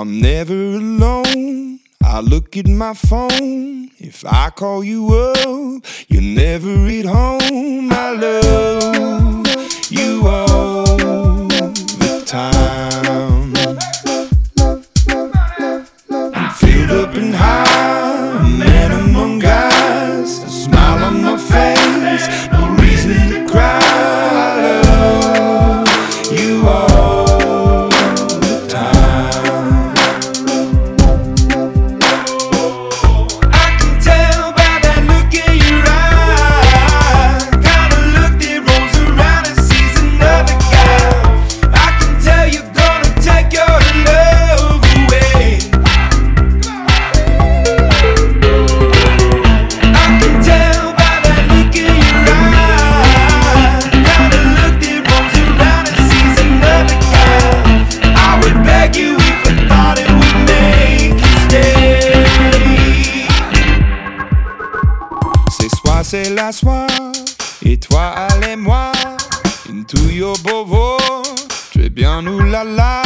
I'm never alone. I look at my phone. If I call you up, you're never at home, my love. c'est la soie. Et toi, allez moi, into your bovo. Tu es bien oulala.